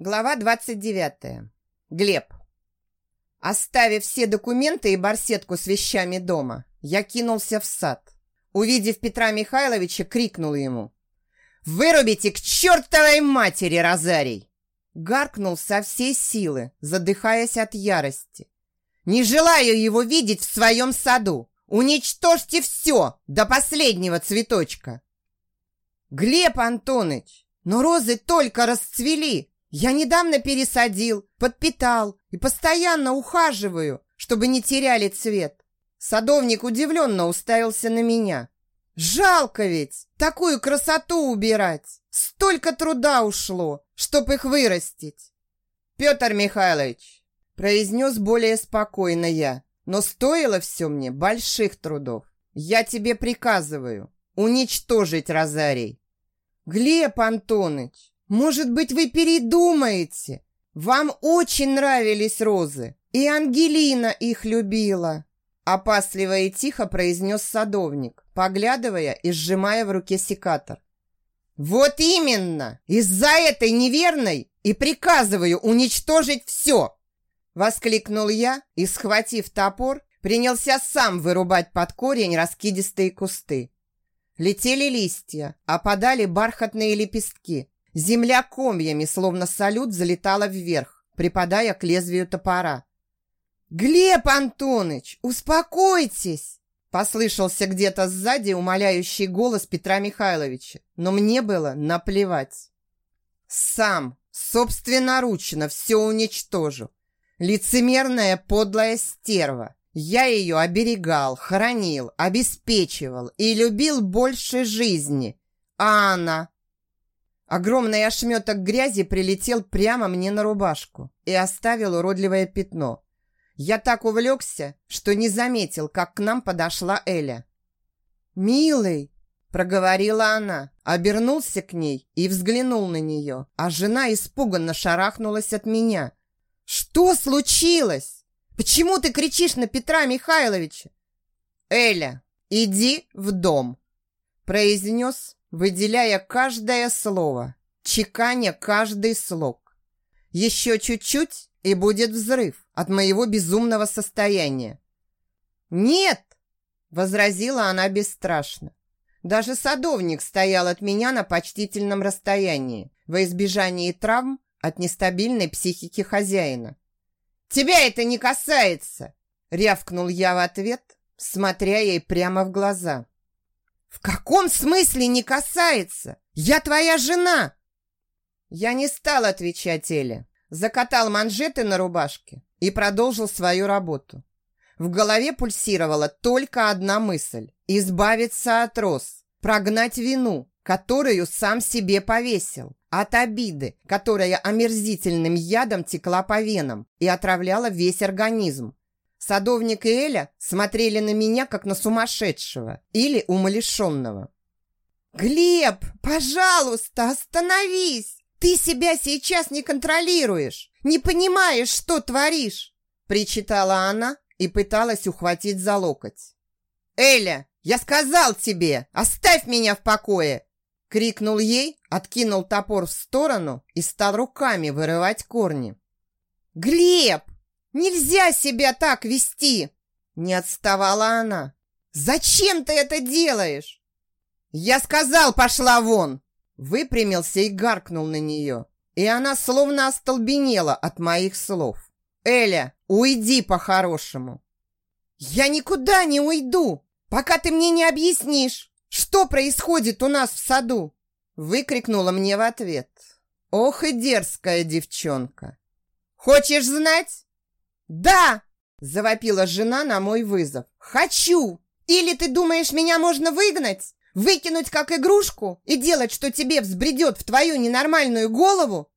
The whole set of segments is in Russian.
Глава 29. Глеб. Оставив все документы и барсетку с вещами дома, я кинулся в сад. Увидев Петра Михайловича, крикнул ему. «Вырубите к чертовой матери, Розарий!» Гаркнул со всей силы, задыхаясь от ярости. «Не желаю его видеть в своем саду! Уничтожьте все до последнего цветочка!» «Глеб Антонович, но розы только расцвели!» Я недавно пересадил, подпитал и постоянно ухаживаю, чтобы не теряли цвет. Садовник удивленно уставился на меня. Жалко ведь такую красоту убирать. Столько труда ушло, чтоб их вырастить. Петр Михайлович, произнес более спокойно я, но стоило все мне больших трудов. Я тебе приказываю уничтожить розарий. Глеб Антонович, может быть, вы передумаете? Вам очень нравились розы, и Ангелина их любила. Опасливо и тихо произнес садовник, поглядывая и сжимая в руке секатор. «Вот именно! Из-за этой неверной и приказываю уничтожить все!» Воскликнул я и, схватив топор, принялся сам вырубать под корень раскидистые кусты. Летели листья, опадали бархатные лепестки, Земля комьями, словно салют, залетала вверх, припадая к лезвию топора. «Глеб Антонович, успокойтесь!» Послышался где-то сзади умоляющий голос Петра Михайловича, но мне было наплевать. Сам, собственноручно все уничтожу. Лицемерная подлая стерва. Я ее оберегал, хранил, обеспечивал и любил больше жизни. А она Огромный ошметок грязи прилетел прямо мне на рубашку и оставил уродливое пятно. Я так увлекся, что не заметил, как к нам подошла Эля. «Милый!» – проговорила она, обернулся к ней и взглянул на нее, а жена испуганно шарахнулась от меня. «Что случилось? Почему ты кричишь на Петра Михайловича?» «Эля, иди в дом!» – произнес выделяя каждое слово, чеканя каждый слог. Еще чуть-чуть, и будет взрыв от моего безумного состояния. «Нет!» – возразила она бесстрашно. Даже садовник стоял от меня на почтительном расстоянии, во избежании травм от нестабильной психики хозяина. «Тебя это не касается!» – рявкнул я в ответ, смотря ей прямо в глаза. «В каком смысле не касается? Я твоя жена!» Я не стал отвечать Эле. Закатал манжеты на рубашке и продолжил свою работу. В голове пульсировала только одна мысль – избавиться от роз, прогнать вину, которую сам себе повесил, от обиды, которая омерзительным ядом текла по венам и отравляла весь организм. Садовник и Эля смотрели на меня, как на сумасшедшего или умалишенного. «Глеб, пожалуйста, остановись! Ты себя сейчас не контролируешь, не понимаешь, что творишь!» Причитала она и пыталась ухватить за локоть. «Эля, я сказал тебе, оставь меня в покое!» Крикнул ей, откинул топор в сторону и стал руками вырывать корни. «Глеб, Нельзя себя так вести!» Не отставала она. «Зачем ты это делаешь?» «Я сказал, пошла вон!» Выпрямился и гаркнул на нее. И она словно остолбенела от моих слов. «Эля, уйди по-хорошему!» «Я никуда не уйду, пока ты мне не объяснишь, что происходит у нас в саду!» Выкрикнула мне в ответ. «Ох и дерзкая девчонка!» «Хочешь знать?» «Да!» – завопила жена на мой вызов. «Хочу! Или ты думаешь, меня можно выгнать? Выкинуть как игрушку и делать, что тебе взбредет в твою ненормальную голову?»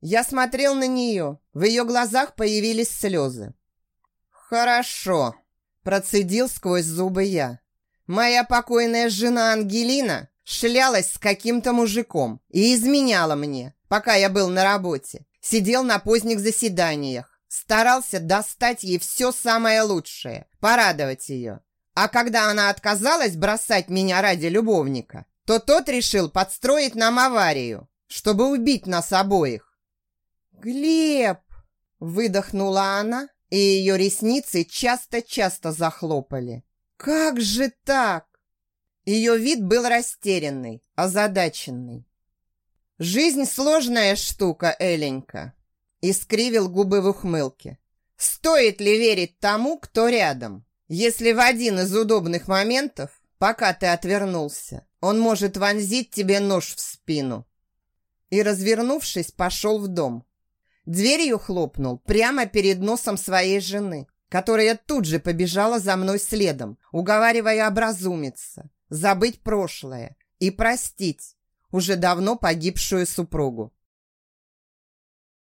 Я смотрел на нее. В ее глазах появились слезы. «Хорошо», – процедил сквозь зубы я. «Моя покойная жена Ангелина шлялась с каким-то мужиком и изменяла мне, пока я был на работе. Сидел на поздних заседаниях. Старался достать ей все самое лучшее, порадовать ее. А когда она отказалась бросать меня ради любовника, то тот решил подстроить нам аварию, чтобы убить нас обоих. «Глеб!» – выдохнула она, и ее ресницы часто-часто захлопали. «Как же так?» Ее вид был растерянный, озадаченный. «Жизнь сложная штука, Эленька», – искривил губы в ухмылке. «Стоит ли верить тому, кто рядом, если в один из удобных моментов, пока ты отвернулся, он может вонзить тебе нож в спину?» И, развернувшись, пошел в дом. Дверью хлопнул прямо перед носом своей жены, которая тут же побежала за мной следом, уговаривая образумиться, забыть прошлое и простить уже давно погибшую супругу.